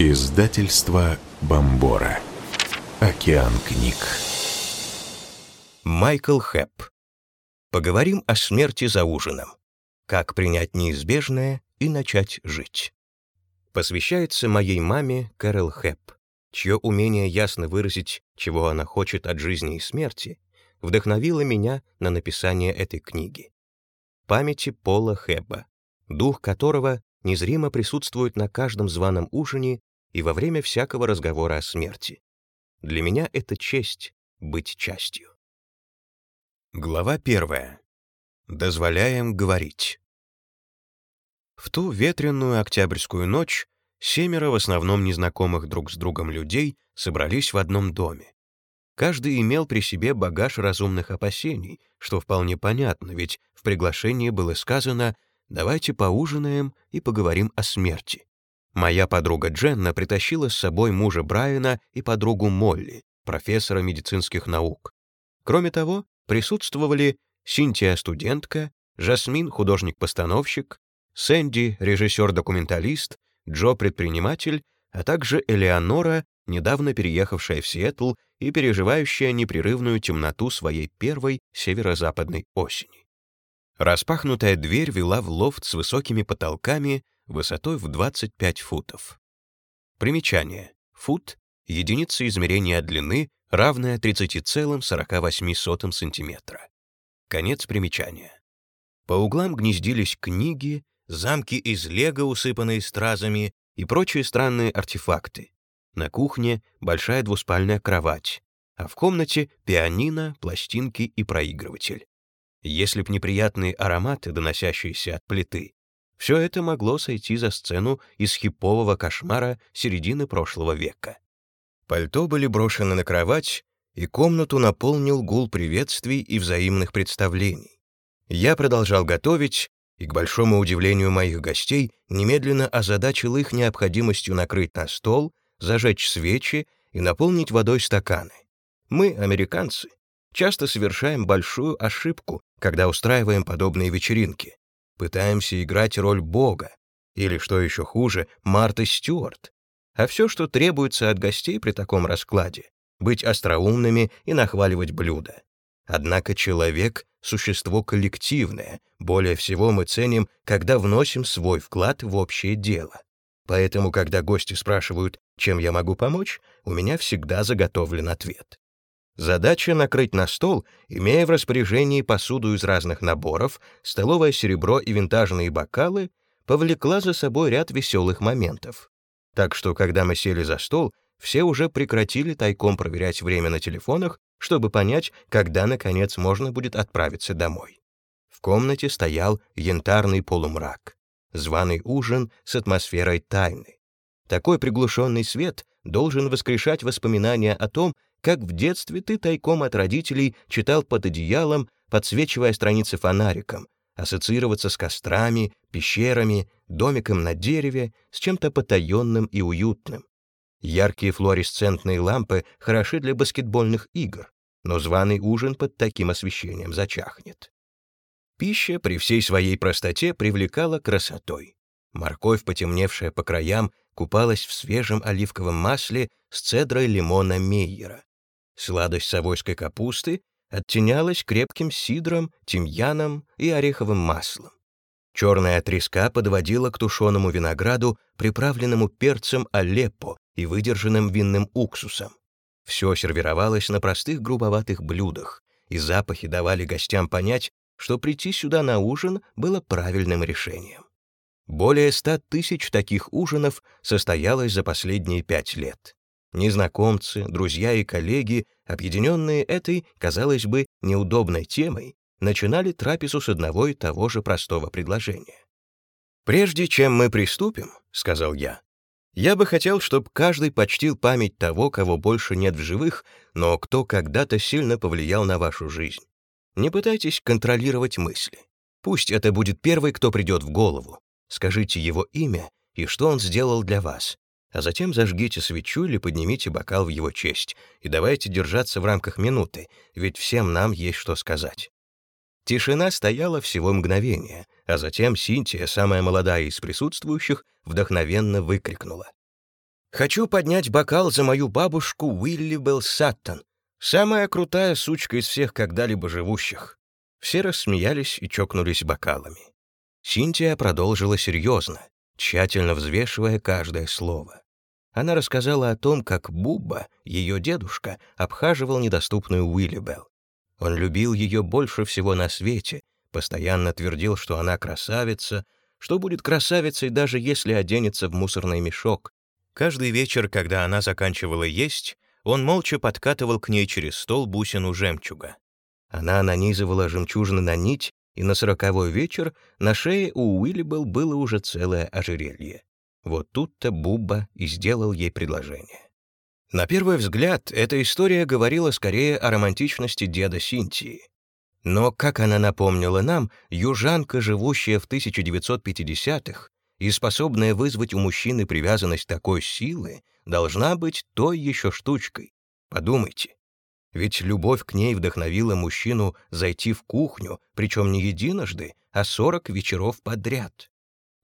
Издательство Бомбора. Океан книг. Майкл Хэп. Поговорим о смерти за ужином. Как принять неизбежное и начать жить. Посвящается моей маме Кэрол Хэп, чье умение ясно выразить, чего она хочет от жизни и смерти, вдохновило меня на написание этой книги. Памяти Пола Хэбба, дух которого незримо присутствует на каждом званом ужине и во время всякого разговора о смерти. Для меня это честь быть частью. Глава первая. Дозволяем говорить. В ту ветреную октябрьскую ночь семеро в основном незнакомых друг с другом людей собрались в одном доме. Каждый имел при себе багаж разумных опасений, что вполне понятно, ведь в приглашении было сказано «давайте поужинаем и поговорим о смерти». Моя подруга Дженна притащила с собой мужа Брайана и подругу Молли, профессора медицинских наук. Кроме того, присутствовали Синтия студентка, Жасмин художник-постановщик, Сэнди режиссер-документалист, Джо предприниматель, а также Элеонора, недавно переехавшая в Сиэтл и переживающая непрерывную темноту своей первой северо-западной осени. Распахнутая дверь вела в лофт с высокими потолками, высотой в 25 футов. Примечание. Фут — единица измерения длины, равная 30,48 см. Конец примечания. По углам гнездились книги, замки из лего, усыпанные стразами, и прочие странные артефакты. На кухне большая двуспальная кровать, а в комнате пианино, пластинки и проигрыватель. Если б неприятные ароматы, доносящиеся от плиты, все это могло сойти за сцену из хипового кошмара середины прошлого века. Пальто были брошены на кровать, и комнату наполнил гул приветствий и взаимных представлений. Я продолжал готовить, и, к большому удивлению моих гостей, немедленно озадачил их необходимостью накрыть на стол, зажечь свечи и наполнить водой стаканы. Мы, американцы, часто совершаем большую ошибку, когда устраиваем подобные вечеринки пытаемся играть роль Бога, или, что еще хуже, Марты Стюарт. А все, что требуется от гостей при таком раскладе — быть остроумными и нахваливать блюда. Однако человек — существо коллективное, более всего мы ценим, когда вносим свой вклад в общее дело. Поэтому, когда гости спрашивают, чем я могу помочь, у меня всегда заготовлен ответ. Задача — накрыть на стол, имея в распоряжении посуду из разных наборов, столовое серебро и винтажные бокалы, повлекла за собой ряд веселых моментов. Так что, когда мы сели за стол, все уже прекратили тайком проверять время на телефонах, чтобы понять, когда, наконец, можно будет отправиться домой. В комнате стоял янтарный полумрак. Званый ужин с атмосферой тайны. Такой приглушенный свет должен воскрешать воспоминания о том, как в детстве ты тайком от родителей читал под одеялом, подсвечивая страницы фонариком, ассоциироваться с кострами, пещерами, домиком на дереве, с чем-то потаенным и уютным. Яркие флуоресцентные лампы хороши для баскетбольных игр, но званый ужин под таким освещением зачахнет. Пища при всей своей простоте привлекала красотой. Морковь, потемневшая по краям, купалась в свежем оливковом масле с цедрой лимона Мейера. Сладость совойской капусты оттенялась крепким сидром, тимьяном и ореховым маслом. Черная треска подводила к тушеному винограду, приправленному перцем Алеппо и выдержанным винным уксусом. Все сервировалось на простых грубоватых блюдах, и запахи давали гостям понять, что прийти сюда на ужин было правильным решением. Более ста тысяч таких ужинов состоялось за последние пять лет. Незнакомцы, друзья и коллеги, объединенные этой, казалось бы, неудобной темой, начинали трапезу с одного и того же простого предложения. «Прежде чем мы приступим», — сказал я, «я бы хотел, чтобы каждый почтил память того, кого больше нет в живых, но кто когда-то сильно повлиял на вашу жизнь. Не пытайтесь контролировать мысли. Пусть это будет первый, кто придет в голову. Скажите его имя и что он сделал для вас, а затем зажгите свечу или поднимите бокал в его честь, и давайте держаться в рамках минуты, ведь всем нам есть что сказать». Тишина стояла всего мгновение, а затем Синтия, самая молодая из присутствующих, вдохновенно выкрикнула. Хочу поднять бокал за мою бабушку Уилли Белл Саттон, самая крутая сучка из всех когда-либо живущих». Все рассмеялись и чокнулись бокалами. Синтия продолжила серьезно, тщательно взвешивая каждое слово. Она рассказала о том, как Бубба, ее дедушка, обхаживал недоступную Уиллибелл. Он любил ее больше всего на свете, постоянно твердил, что она красавица, что будет красавицей, даже если оденется в мусорный мешок. Каждый вечер, когда она заканчивала есть, он молча подкатывал к ней через стол бусину жемчуга. Она нанизывала жемчужины на нить, и на сороковой вечер на шее у Уиллибелл было уже целое ожерелье. Вот тут-то Бубба и сделал ей предложение. На первый взгляд, эта история говорила скорее о романтичности деда Синтии. Но, как она напомнила нам, южанка, живущая в 1950-х и способная вызвать у мужчины привязанность такой силы, должна быть той еще штучкой. Подумайте. Ведь любовь к ней вдохновила мужчину зайти в кухню, причем не единожды, а 40 вечеров подряд.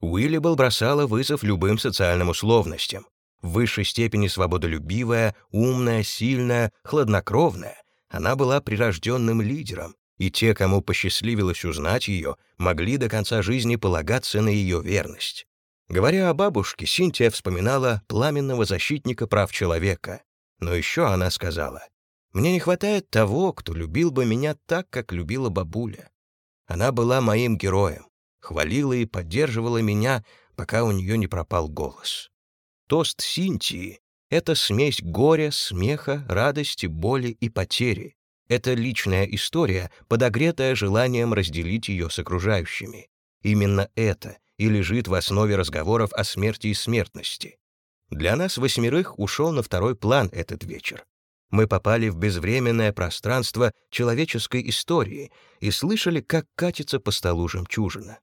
Уиллибл бросала вызов любым социальным условностям. В высшей степени свободолюбивая, умная, сильная, хладнокровная, она была прирожденным лидером, и те, кому посчастливилось узнать ее, могли до конца жизни полагаться на ее верность. Говоря о бабушке, Синтия вспоминала пламенного защитника прав человека. Но еще она сказала, «Мне не хватает того, кто любил бы меня так, как любила бабуля. Она была моим героем, хвалила и поддерживала меня, пока у нее не пропал голос. Тост Синтии — это смесь горя, смеха, радости, боли и потери. Это личная история, подогретая желанием разделить ее с окружающими. Именно это и лежит в основе разговоров о смерти и смертности. Для нас восьмерых ушел на второй план этот вечер. Мы попали в безвременное пространство человеческой истории и слышали, как катится по столу жемчужина.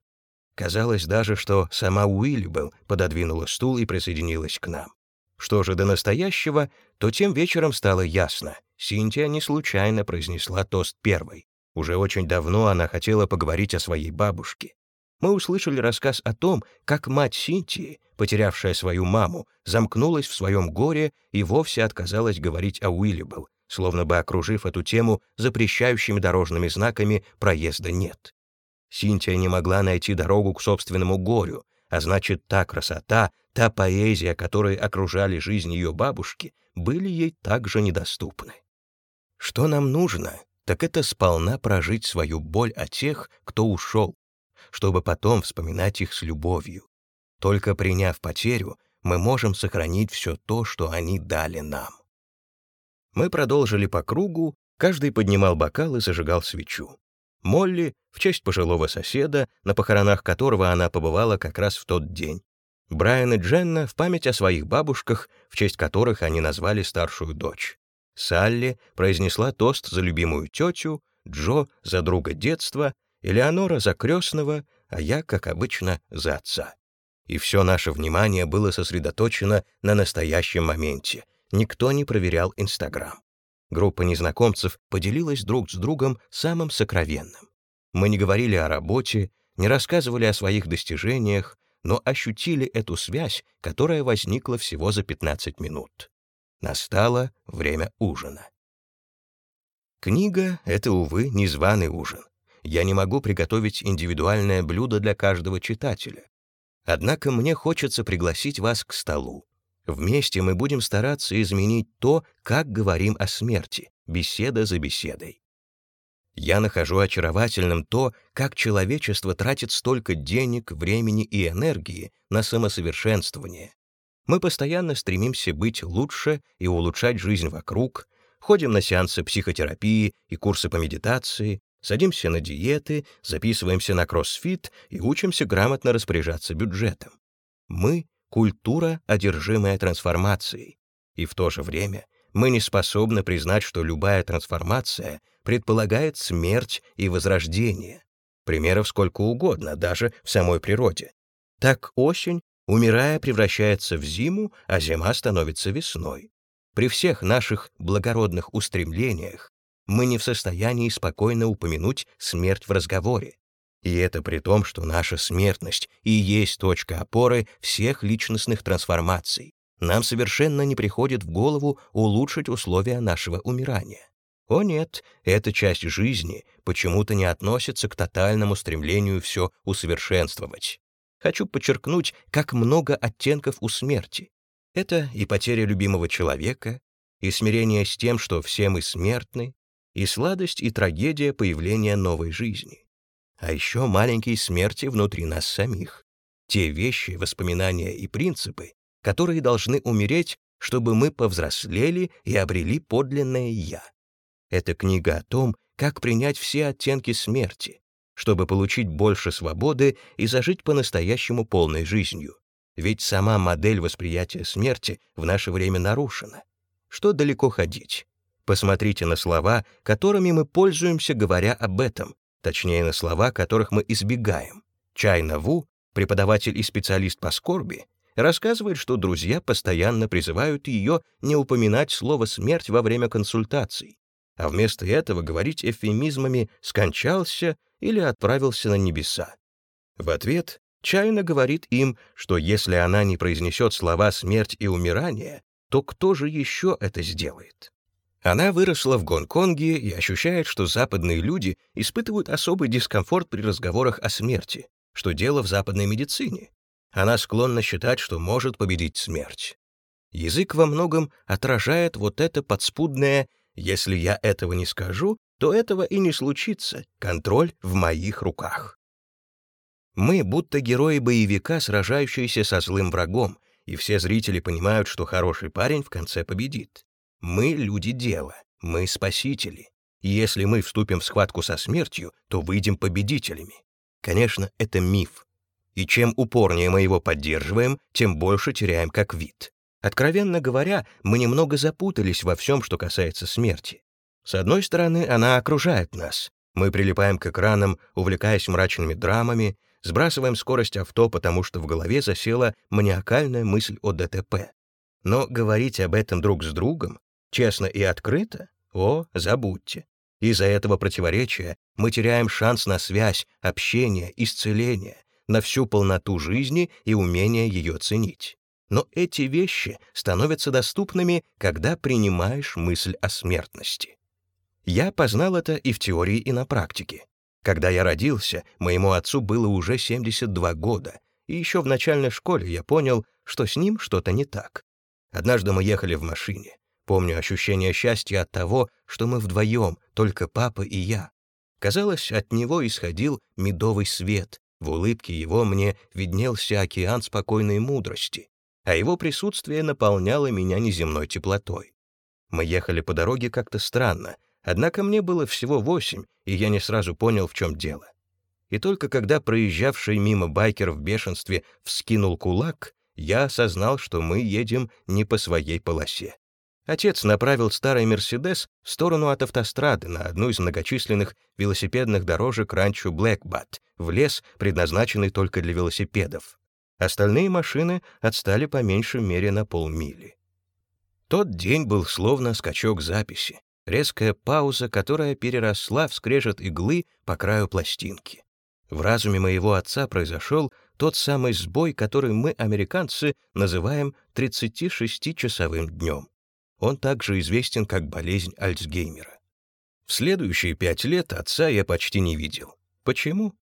Казалось даже, что сама Уиллибл пододвинула стул и присоединилась к нам. Что же до настоящего, то тем вечером стало ясно. Синтия не случайно произнесла тост первой. Уже очень давно она хотела поговорить о своей бабушке. Мы услышали рассказ о том, как мать Синтии, потерявшая свою маму, замкнулась в своем горе и вовсе отказалась говорить о Уиллибл, словно бы окружив эту тему запрещающими дорожными знаками «проезда нет». Синтия не могла найти дорогу к собственному горю, а значит, та красота, та поэзия, которые окружали жизнь ее бабушки, были ей также недоступны. Что нам нужно, так это сполна прожить свою боль о тех, кто ушел, чтобы потом вспоминать их с любовью. Только приняв потерю, мы можем сохранить все то, что они дали нам. Мы продолжили по кругу, каждый поднимал бокал и зажигал свечу. Молли в честь пожилого соседа, на похоронах которого она побывала как раз в тот день. Брайан и Дженна в память о своих бабушках, в честь которых они назвали старшую дочь. Салли произнесла тост за любимую тетю, Джо — за друга детства, Элеонора — за крестного, а я, как обычно, за отца. И все наше внимание было сосредоточено на настоящем моменте. Никто не проверял Инстаграм. Группа незнакомцев поделилась друг с другом самым сокровенным. Мы не говорили о работе, не рассказывали о своих достижениях, но ощутили эту связь, которая возникла всего за 15 минут. Настало время ужина. Книга — это, увы, незваный ужин. Я не могу приготовить индивидуальное блюдо для каждого читателя. Однако мне хочется пригласить вас к столу, Вместе мы будем стараться изменить то, как говорим о смерти, беседа за беседой. Я нахожу очаровательным то, как человечество тратит столько денег, времени и энергии на самосовершенствование. Мы постоянно стремимся быть лучше и улучшать жизнь вокруг, ходим на сеансы психотерапии и курсы по медитации, садимся на диеты, записываемся на кроссфит и учимся грамотно распоряжаться бюджетом. Мы культура, одержимая трансформацией. И в то же время мы не способны признать, что любая трансформация предполагает смерть и возрождение. Примеров сколько угодно, даже в самой природе. Так осень, умирая, превращается в зиму, а зима становится весной. При всех наших благородных устремлениях мы не в состоянии спокойно упомянуть смерть в разговоре. И это при том, что наша смертность и есть точка опоры всех личностных трансформаций, нам совершенно не приходит в голову улучшить условия нашего умирания. О нет, эта часть жизни почему-то не относится к тотальному стремлению все усовершенствовать. Хочу подчеркнуть, как много оттенков у смерти. Это и потеря любимого человека, и смирение с тем, что все мы смертны, и сладость и трагедия появления новой жизни. А еще маленькие смерти внутри нас самих. Те вещи, воспоминания и принципы, которые должны умереть, чтобы мы повзрослели и обрели подлинное «я». Это книга о том, как принять все оттенки смерти, чтобы получить больше свободы и зажить по-настоящему полной жизнью. Ведь сама модель восприятия смерти в наше время нарушена. Что далеко ходить? Посмотрите на слова, которыми мы пользуемся, говоря об этом, точнее на слова, которых мы избегаем. Чайна Ву, преподаватель и специалист по скорби, рассказывает, что друзья постоянно призывают ее не упоминать слово «смерть» во время консультаций, а вместо этого говорить эвфемизмами «скончался» или «отправился на небеса». В ответ Чайна говорит им, что если она не произнесет слова «смерть» и «умирание», то кто же еще это сделает? Она выросла в Гонконге и ощущает, что западные люди испытывают особый дискомфорт при разговорах о смерти, что дело в западной медицине. Она склонна считать, что может победить смерть. Язык во многом отражает вот это подспудное «если я этого не скажу, то этого и не случится, контроль в моих руках». Мы будто герои боевика, сражающиеся со злым врагом, и все зрители понимают, что хороший парень в конце победит. Мы — люди дела, мы — спасители. Если мы вступим в схватку со смертью, то выйдем победителями. Конечно, это миф. И чем упорнее мы его поддерживаем, тем больше теряем как вид. Откровенно говоря, мы немного запутались во всем, что касается смерти. С одной стороны, она окружает нас. Мы прилипаем к экранам, увлекаясь мрачными драмами, сбрасываем скорость авто, потому что в голове засела маниакальная мысль о ДТП. Но говорить об этом друг с другом, честно и открыто, о, забудьте. Из-за этого противоречия мы теряем шанс на связь, общение, исцеление, на всю полноту жизни и умение ее ценить. Но эти вещи становятся доступными, когда принимаешь мысль о смертности. Я познал это и в теории, и на практике. Когда я родился, моему отцу было уже 72 года, и еще в начальной школе я понял, что с ним что-то не так. Однажды мы ехали в машине. Помню ощущение счастья от того, что мы вдвоем, только папа и я. Казалось, от него исходил медовый свет. В улыбке его мне виднелся океан спокойной мудрости, а его присутствие наполняло меня неземной теплотой. Мы ехали по дороге как-то странно, Однако мне было всего восемь, и я не сразу понял, в чем дело. И только когда проезжавший мимо байкер в бешенстве вскинул кулак, я осознал, что мы едем не по своей полосе. Отец направил старый «Мерседес» в сторону от автострады на одну из многочисленных велосипедных дорожек ранчо Блэкбат, в лес, предназначенный только для велосипедов. Остальные машины отстали по меньшей мере на полмили. Тот день был словно скачок записи. Резкая пауза, которая переросла в скрежет иглы по краю пластинки. В разуме моего отца произошел тот самый сбой, который мы, американцы, называем 36-часовым днем. Он также известен как болезнь Альцгеймера. В следующие пять лет отца я почти не видел. Почему?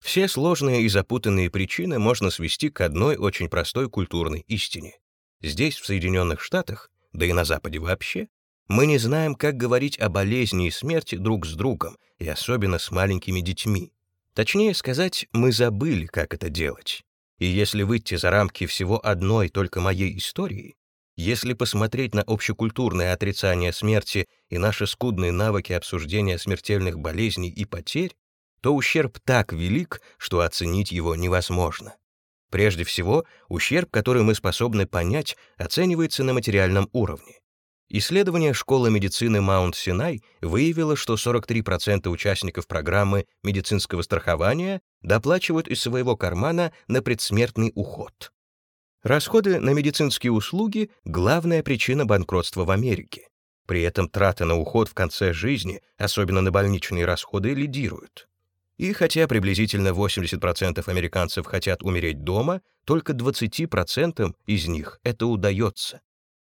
Все сложные и запутанные причины можно свести к одной очень простой культурной истине. Здесь, в Соединенных Штатах, да и на Западе вообще, мы не знаем, как говорить о болезни и смерти друг с другом, и особенно с маленькими детьми. Точнее сказать, мы забыли, как это делать. И если выйти за рамки всего одной только моей истории, если посмотреть на общекультурное отрицание смерти и наши скудные навыки обсуждения смертельных болезней и потерь, то ущерб так велик, что оценить его невозможно. Прежде всего, ущерб, который мы способны понять, оценивается на материальном уровне. Исследование школы медицины Маунт-Синай выявило, что 43% участников программы медицинского страхования доплачивают из своего кармана на предсмертный уход. Расходы на медицинские услуги — главная причина банкротства в Америке. При этом траты на уход в конце жизни, особенно на больничные расходы, лидируют. И хотя приблизительно 80% американцев хотят умереть дома, только 20% из них это удается.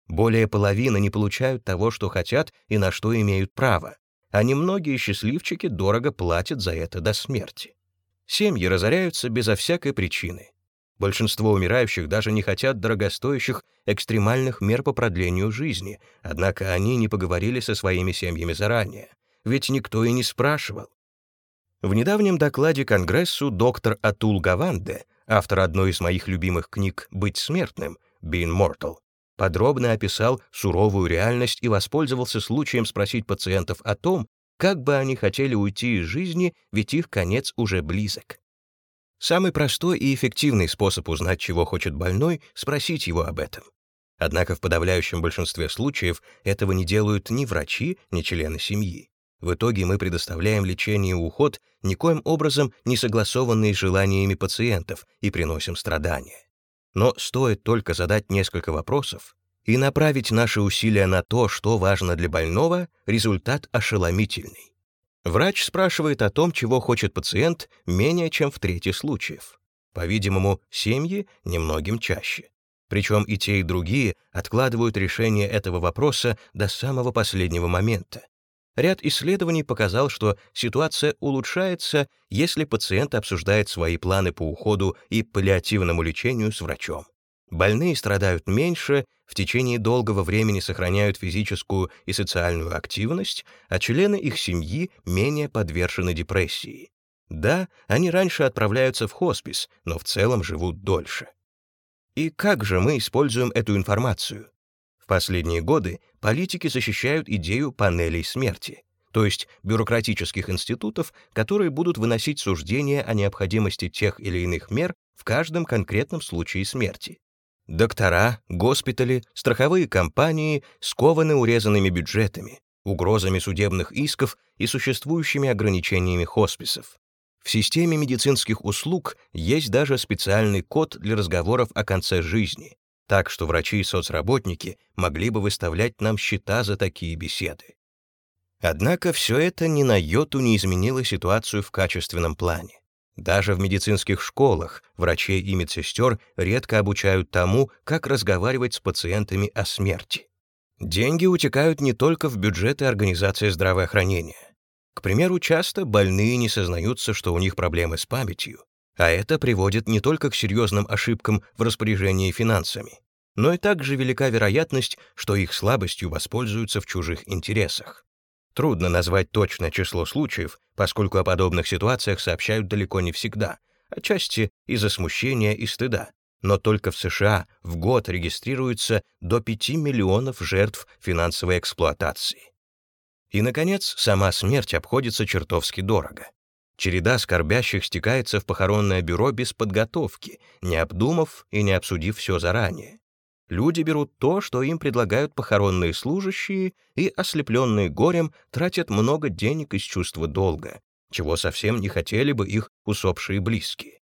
Более половины не получают того, что хотят и на что имеют право, а немногие счастливчики дорого платят за это до смерти. Семьи разоряются безо всякой причины. Большинство умирающих даже не хотят дорогостоящих экстремальных мер по продлению жизни, однако они не поговорили со своими семьями заранее, ведь никто и не спрашивал. В недавнем докладе Конгрессу доктор Атул Гаванде, автор одной из моих любимых книг «Быть смертным» «Being Mortal», подробно описал суровую реальность и воспользовался случаем спросить пациентов о том, как бы они хотели уйти из жизни, ведь их конец уже близок. Самый простой и эффективный способ узнать, чего хочет больной, спросить его об этом. Однако в подавляющем большинстве случаев этого не делают ни врачи, ни члены семьи. В итоге мы предоставляем лечение и уход, никоим образом не согласованные с желаниями пациентов, и приносим страдания. Но стоит только задать несколько вопросов и направить наши усилия на то, что важно для больного, результат ошеломительный. Врач спрашивает о том, чего хочет пациент, менее чем в трети случаев. По-видимому, семьи немногим чаще. Причем и те, и другие откладывают решение этого вопроса до самого последнего момента. Ряд исследований показал, что ситуация улучшается, если пациент обсуждает свои планы по уходу и паллиативному лечению с врачом. Больные страдают меньше, в течение долгого времени сохраняют физическую и социальную активность, а члены их семьи менее подвержены депрессии. Да, они раньше отправляются в хоспис, но в целом живут дольше. И как же мы используем эту информацию? В последние годы политики защищают идею панелей смерти, то есть бюрократических институтов, которые будут выносить суждения о необходимости тех или иных мер в каждом конкретном случае смерти. Доктора, госпитали, страховые компании скованы урезанными бюджетами, угрозами судебных исков и существующими ограничениями хосписов. В системе медицинских услуг есть даже специальный код для разговоров о конце жизни, так что врачи и соцработники могли бы выставлять нам счета за такие беседы. Однако все это ни на йоту не изменило ситуацию в качественном плане. Даже в медицинских школах врачей и медсестер редко обучают тому, как разговаривать с пациентами о смерти. Деньги утекают не только в бюджеты организации здравоохранения. К примеру, часто больные не сознаются, что у них проблемы с памятью, а это приводит не только к серьезным ошибкам в распоряжении финансами, но и также велика вероятность, что их слабостью воспользуются в чужих интересах. Трудно назвать точное число случаев, поскольку о подобных ситуациях сообщают далеко не всегда, отчасти из-за смущения и стыда. Но только в США в год регистрируется до 5 миллионов жертв финансовой эксплуатации. И, наконец, сама смерть обходится чертовски дорого. Череда скорбящих стекается в похоронное бюро без подготовки, не обдумав и не обсудив все заранее. Люди берут то, что им предлагают похоронные служащие, и, ослепленные горем, тратят много денег из чувства долга, чего совсем не хотели бы их усопшие близкие.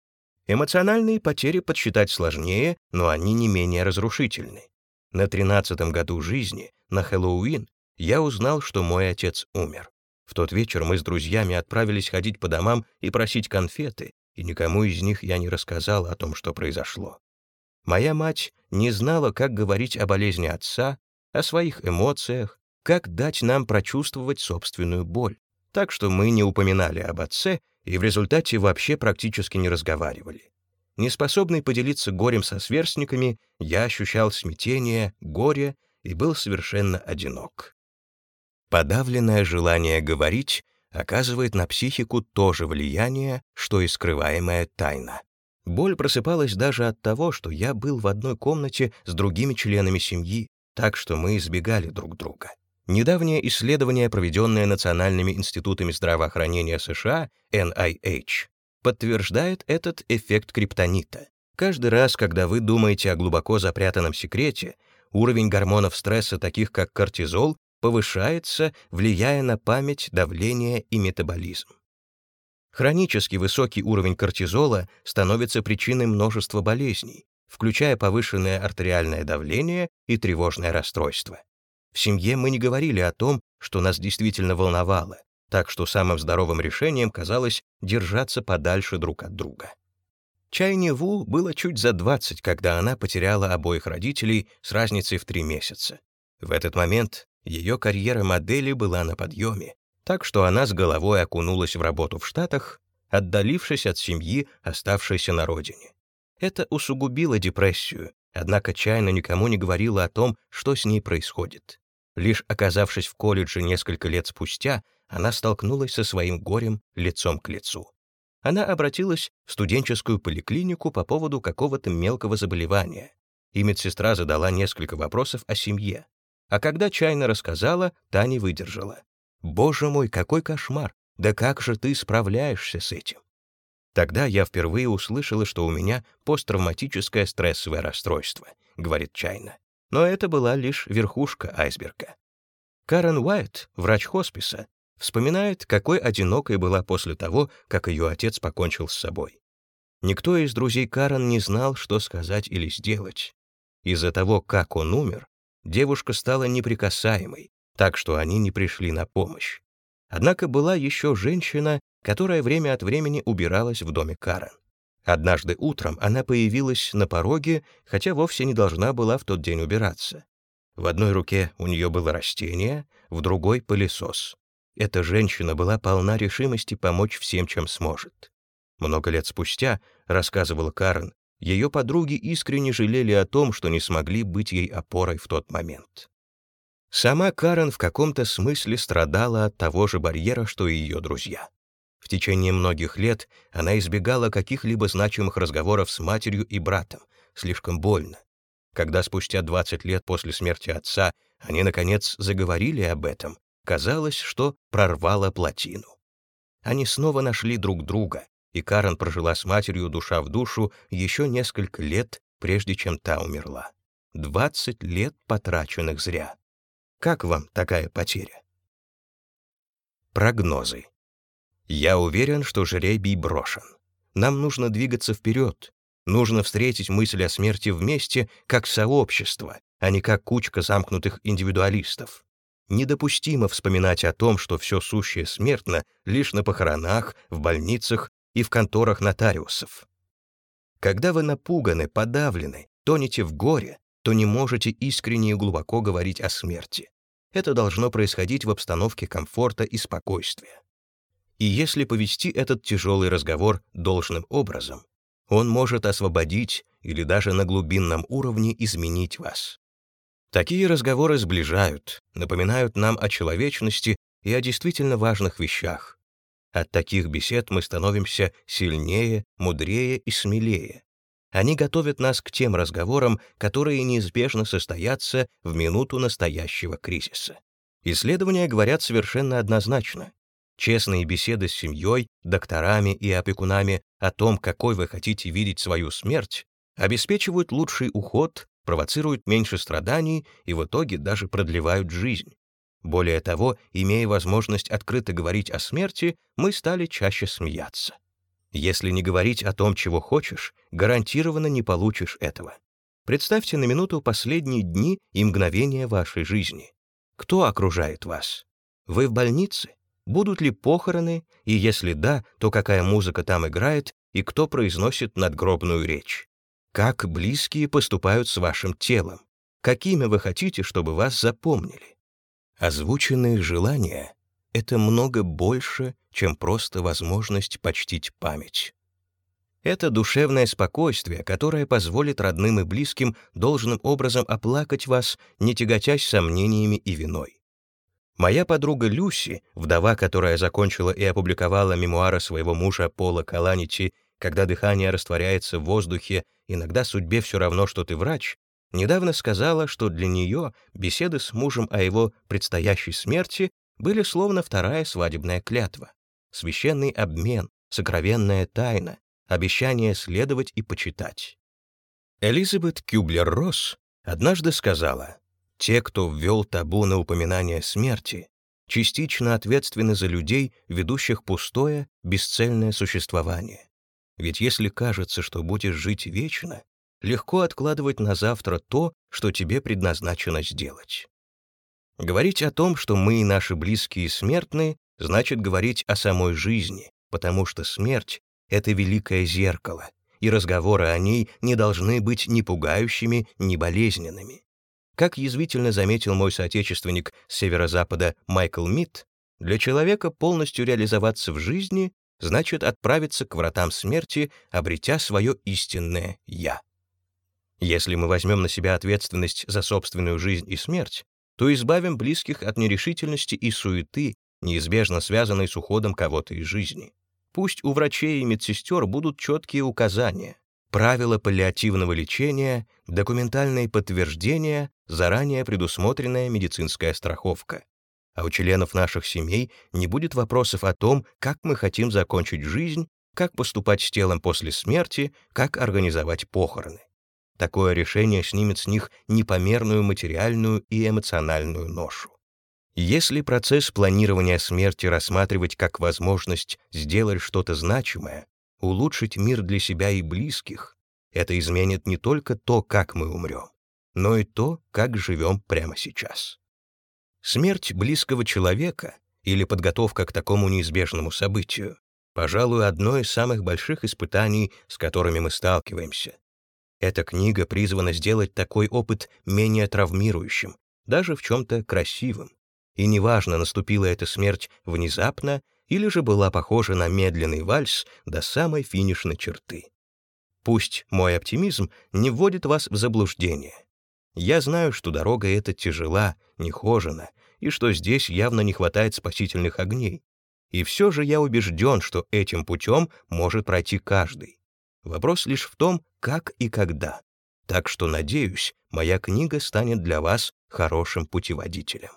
Эмоциональные потери подсчитать сложнее, но они не менее разрушительны. На тринадцатом году жизни, на Хэллоуин, я узнал, что мой отец умер. В тот вечер мы с друзьями отправились ходить по домам и просить конфеты, и никому из них я не рассказал о том, что произошло. Моя мать не знала, как говорить о болезни отца, о своих эмоциях, как дать нам прочувствовать собственную боль. Так что мы не упоминали об отце и в результате вообще практически не разговаривали. Неспособный поделиться горем со сверстниками, я ощущал смятение, горе и был совершенно одинок. Подавленное желание говорить оказывает на психику то же влияние, что и скрываемая тайна. Боль просыпалась даже от того, что я был в одной комнате с другими членами семьи, так что мы избегали друг друга. Недавнее исследование, проведенное Национальными институтами здравоохранения США, NIH, подтверждает этот эффект криптонита. Каждый раз, когда вы думаете о глубоко запрятанном секрете, уровень гормонов стресса, таких как кортизол, повышается, влияя на память, давление и метаболизм. Хронически высокий уровень кортизола становится причиной множества болезней, включая повышенное артериальное давление и тревожное расстройство. В семье мы не говорили о том, что нас действительно волновало, так что самым здоровым решением казалось держаться подальше друг от друга. Чайни Ву было чуть за 20, когда она потеряла обоих родителей с разницей в три месяца. В этот момент ее карьера модели была на подъеме, так что она с головой окунулась в работу в Штатах, отдалившись от семьи, оставшейся на родине. Это усугубило депрессию, однако Чайна никому не говорила о том, что с ней происходит. Лишь оказавшись в колледже несколько лет спустя, она столкнулась со своим горем лицом к лицу. Она обратилась в студенческую поликлинику по поводу какого-то мелкого заболевания, и медсестра задала несколько вопросов о семье. А когда Чайна рассказала, та не выдержала. «Боже мой, какой кошмар! Да как же ты справляешься с этим?» Тогда я впервые услышала, что у меня посттравматическое стрессовое расстройство, говорит Чайна. Но это была лишь верхушка айсберга. Карен Уайт, врач хосписа, вспоминает, какой одинокой была после того, как ее отец покончил с собой. Никто из друзей Карен не знал, что сказать или сделать. Из-за того, как он умер, девушка стала неприкасаемой, так что они не пришли на помощь. Однако была еще женщина, которая время от времени убиралась в доме Карен. Однажды утром она появилась на пороге, хотя вовсе не должна была в тот день убираться. В одной руке у нее было растение, в другой — пылесос. Эта женщина была полна решимости помочь всем, чем сможет. Много лет спустя, рассказывала Карен, ее подруги искренне жалели о том, что не смогли быть ей опорой в тот момент. Сама Карен в каком-то смысле страдала от того же барьера, что и ее друзья. В течение многих лет она избегала каких-либо значимых разговоров с матерью и братом, слишком больно. Когда спустя 20 лет после смерти отца они, наконец, заговорили об этом, казалось, что прорвало плотину. Они снова нашли друг друга, и Карен прожила с матерью душа в душу еще несколько лет, прежде чем та умерла. 20 лет, потраченных зря. Как вам такая потеря? Прогнозы. Я уверен, что жребий брошен. Нам нужно двигаться вперед. Нужно встретить мысль о смерти вместе, как сообщество, а не как кучка замкнутых индивидуалистов. Недопустимо вспоминать о том, что все сущее смертно лишь на похоронах, в больницах и в конторах нотариусов. Когда вы напуганы, подавлены, тонете в горе, то не можете искренне и глубоко говорить о смерти. Это должно происходить в обстановке комфорта и спокойствия. И если повести этот тяжелый разговор должным образом, он может освободить или даже на глубинном уровне изменить вас. Такие разговоры сближают, напоминают нам о человечности и о действительно важных вещах. От таких бесед мы становимся сильнее, мудрее и смелее. Они готовят нас к тем разговорам, которые неизбежно состоятся в минуту настоящего кризиса. Исследования говорят совершенно однозначно. Честные беседы с семьей, докторами и опекунами о том, какой вы хотите видеть свою смерть, обеспечивают лучший уход, провоцируют меньше страданий и в итоге даже продлевают жизнь. Более того, имея возможность открыто говорить о смерти, мы стали чаще смеяться. Если не говорить о том, чего хочешь, гарантированно не получишь этого. Представьте на минуту последние дни и мгновения вашей жизни. Кто окружает вас? Вы в больнице? Будут ли похороны, и если да, то какая музыка там играет и кто произносит надгробную речь? Как близкие поступают с вашим телом? Какими вы хотите, чтобы вас запомнили? Озвученные желания — это много больше, чем просто возможность почтить память. Это душевное спокойствие, которое позволит родным и близким должным образом оплакать вас, не тяготясь сомнениями и виной. Моя подруга Люси, вдова, которая закончила и опубликовала мемуары своего мужа Пола Каланити когда дыхание растворяется в воздухе, иногда судьбе все равно, что ты врач, недавно сказала, что для нее беседы с мужем о его предстоящей смерти были словно вторая свадебная клятва, священный обмен, сокровенная тайна, обещание следовать и почитать. Элизабет Кюблер-Росс однажды сказала, «Те, кто ввел табу на упоминание смерти, частично ответственны за людей, ведущих пустое, бесцельное существование. Ведь если кажется, что будешь жить вечно, легко откладывать на завтра то, что тебе предназначено сделать. Говорить о том, что мы и наши близкие смертны, значит говорить о самой жизни, потому что смерть — это великое зеркало, и разговоры о ней не должны быть ни пугающими, ни болезненными. Как язвительно заметил мой соотечественник с северо-запада Майкл Митт, для человека полностью реализоваться в жизни значит отправиться к вратам смерти, обретя свое истинное «я». Если мы возьмем на себя ответственность за собственную жизнь и смерть, то избавим близких от нерешительности и суеты, неизбежно связанной с уходом кого-то из жизни. Пусть у врачей и медсестер будут четкие указания, правила паллиативного лечения, документальные подтверждения, заранее предусмотренная медицинская страховка. А у членов наших семей не будет вопросов о том, как мы хотим закончить жизнь, как поступать с телом после смерти, как организовать похороны. Такое решение снимет с них непомерную материальную и эмоциональную ношу. Если процесс планирования смерти рассматривать как возможность сделать что-то значимое, улучшить мир для себя и близких, это изменит не только то, как мы умрем, но и то, как живем прямо сейчас. Смерть близкого человека или подготовка к такому неизбежному событию, пожалуй, одно из самых больших испытаний, с которыми мы сталкиваемся. Эта книга призвана сделать такой опыт менее травмирующим, даже в чем-то красивым, и неважно, наступила эта смерть внезапно или же была похожа на медленный вальс до самой финишной черты. Пусть мой оптимизм не вводит вас в заблуждение. Я знаю, что дорога эта тяжела, нехожена, и что здесь явно не хватает спасительных огней. И все же я убежден, что этим путем может пройти каждый. Вопрос лишь в том, как и когда. Так что, надеюсь, моя книга станет для вас хорошим путеводителем.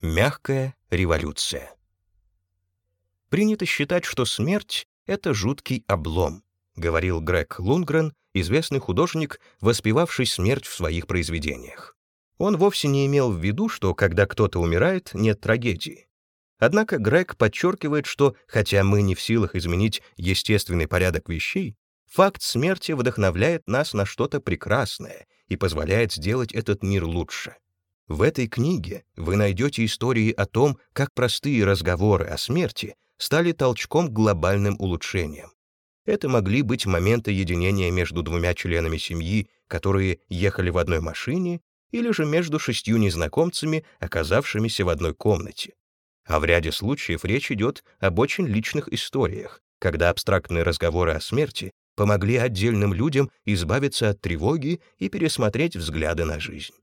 Мягкая революция. Принято считать, что смерть — это жуткий облом, говорил Грег Лунгрен, известный художник, воспевавший смерть в своих произведениях. Он вовсе не имел в виду, что когда кто-то умирает, нет трагедии. Однако Грег подчеркивает, что, хотя мы не в силах изменить естественный порядок вещей, факт смерти вдохновляет нас на что-то прекрасное и позволяет сделать этот мир лучше. В этой книге вы найдете истории о том, как простые разговоры о смерти стали толчком к глобальным улучшениям. Это могли быть моменты единения между двумя членами семьи, которые ехали в одной машине, или же между шестью незнакомцами, оказавшимися в одной комнате. А в ряде случаев речь идет об очень личных историях, когда абстрактные разговоры о смерти помогли отдельным людям избавиться от тревоги и пересмотреть взгляды на жизнь.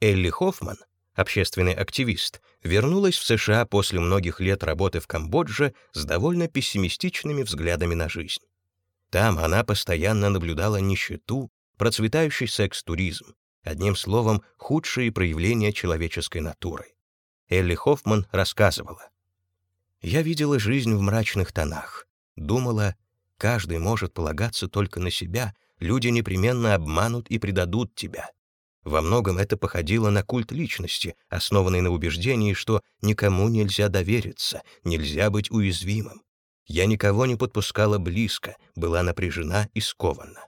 Элли Хоффман, общественный активист, вернулась в США после многих лет работы в Камбодже с довольно пессимистичными взглядами на жизнь. Там она постоянно наблюдала нищету, процветающий секс-туризм, одним словом, худшие проявления человеческой натуры. Элли Хоффман рассказывала. «Я видела жизнь в мрачных тонах. Думала, каждый может полагаться только на себя, люди непременно обманут и предадут тебя. Во многом это походило на культ личности, основанный на убеждении, что никому нельзя довериться, нельзя быть уязвимым. Я никого не подпускала близко, была напряжена и скована.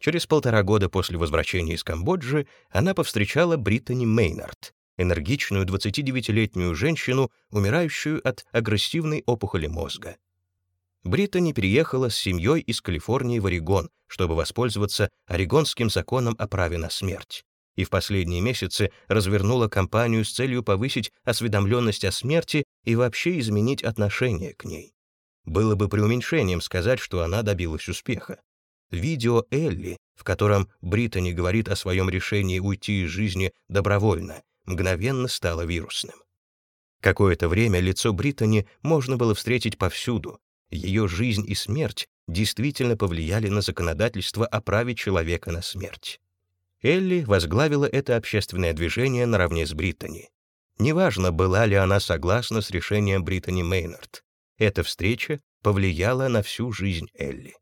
Через полтора года после возвращения из Камбоджи она повстречала Британи Мейнард, энергичную 29-летнюю женщину, умирающую от агрессивной опухоли мозга. Британи переехала с семьей из Калифорнии в Орегон, чтобы воспользоваться орегонским законом о праве на смерть и в последние месяцы развернула кампанию с целью повысить осведомленность о смерти и вообще изменить отношение к ней. Было бы преуменьшением сказать, что она добилась успеха. Видео Элли, в котором Британи говорит о своем решении уйти из жизни добровольно, мгновенно стало вирусным. Какое-то время лицо Британи можно было встретить повсюду. Ее жизнь и смерть действительно повлияли на законодательство о праве человека на смерть. Элли возглавила это общественное движение наравне с Бриттани. Неважно, была ли она согласна с решением Бриттани Мейнард. Эта встреча повлияла на всю жизнь Элли.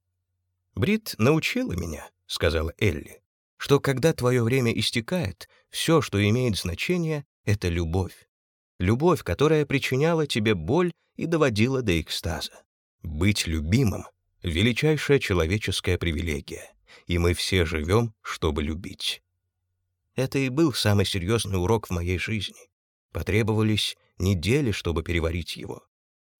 «Брит научила меня», — сказала Элли, «что когда твое время истекает, все, что имеет значение, — это любовь. Любовь, которая причиняла тебе боль и доводила до экстаза. Быть любимым — величайшая человеческая привилегия и мы все живем, чтобы любить. Это и был самый серьезный урок в моей жизни. Потребовались недели, чтобы переварить его.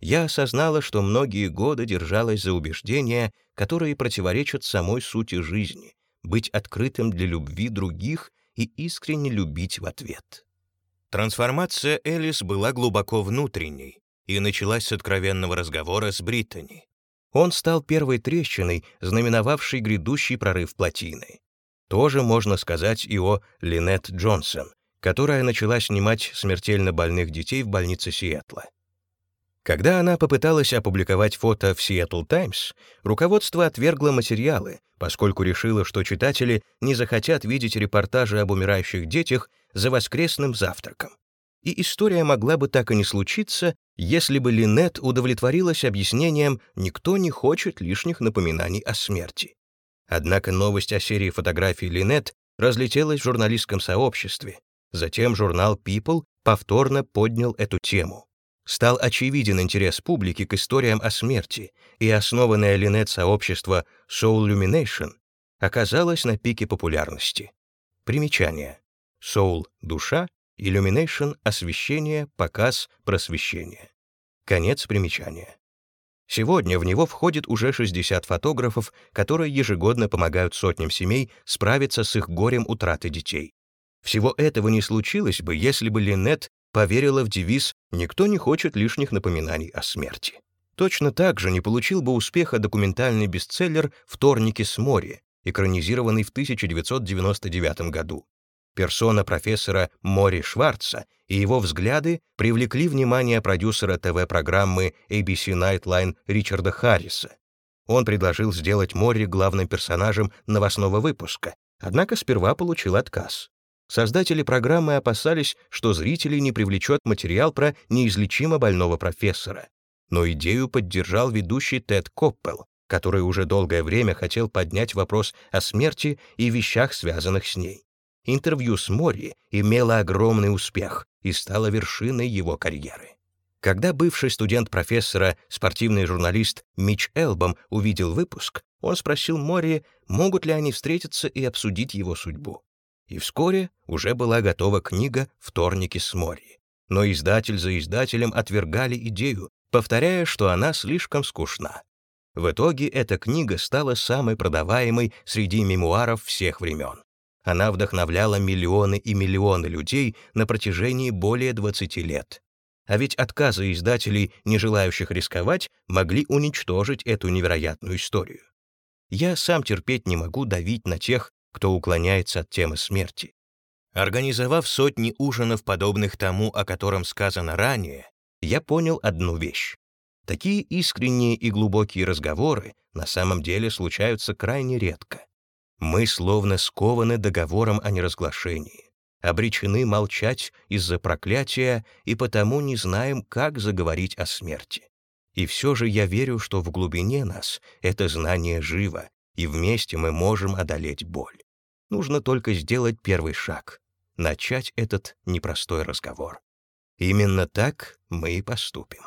я осознала, что многие годы держалась за убеждения, которые противоречат самой сути жизни, быть открытым для любви других и искренне любить в ответ. Трансформация Элис была глубоко внутренней и началась с откровенного разговора с Бриттани. Он стал первой трещиной, знаменовавшей грядущий прорыв плотины. Тоже можно сказать и о Линет Джонсон, которая начала снимать смертельно больных детей в больнице Сиэтла. Когда она попыталась опубликовать фото в Seattle Times, руководство отвергло материалы, поскольку решило, что читатели не захотят видеть репортажи об умирающих детях за воскресным завтраком. И история могла бы так и не случиться, если бы Линет удовлетворилась объяснением «никто не хочет лишних напоминаний о смерти». Однако новость о серии фотографий Линет разлетелась в журналистском сообществе. Затем журнал People повторно поднял эту тему стал очевиден интерес публики к историям о смерти, и основанное Линет сообщество Soul Illumination оказалось на пике популярности. Примечание. Soul — душа, Illumination — освещение, показ, просвещение. Конец примечания. Сегодня в него входит уже 60 фотографов, которые ежегодно помогают сотням семей справиться с их горем утраты детей. Всего этого не случилось бы, если бы Линет поверила в девиз «Никто не хочет лишних напоминаний о смерти». Точно так же не получил бы успеха документальный бестселлер «Вторники с моря», экранизированный в 1999 году. Персона профессора Мори Шварца и его взгляды привлекли внимание продюсера ТВ-программы ABC Nightline Ричарда Харриса. Он предложил сделать Мори главным персонажем новостного выпуска, однако сперва получил отказ. Создатели программы опасались, что зрителей не привлечет материал про неизлечимо больного профессора. Но идею поддержал ведущий Тед Коппел, который уже долгое время хотел поднять вопрос о смерти и вещах, связанных с ней. Интервью с Мори имело огромный успех и стало вершиной его карьеры. Когда бывший студент профессора, спортивный журналист Мич Элбом увидел выпуск, он спросил Мори, могут ли они встретиться и обсудить его судьбу и вскоре уже была готова книга «Вторники с моря». Но издатель за издателем отвергали идею, повторяя, что она слишком скучна. В итоге эта книга стала самой продаваемой среди мемуаров всех времен. Она вдохновляла миллионы и миллионы людей на протяжении более 20 лет. А ведь отказы издателей, не желающих рисковать, могли уничтожить эту невероятную историю. Я сам терпеть не могу давить на тех, кто уклоняется от темы смерти. Организовав сотни ужинов, подобных тому, о котором сказано ранее, я понял одну вещь. Такие искренние и глубокие разговоры на самом деле случаются крайне редко. Мы словно скованы договором о неразглашении, обречены молчать из-за проклятия и потому не знаем, как заговорить о смерти. И все же я верю, что в глубине нас это знание живо, и вместе мы можем одолеть боль. Нужно только сделать первый шаг, начать этот непростой разговор. Именно так мы и поступим.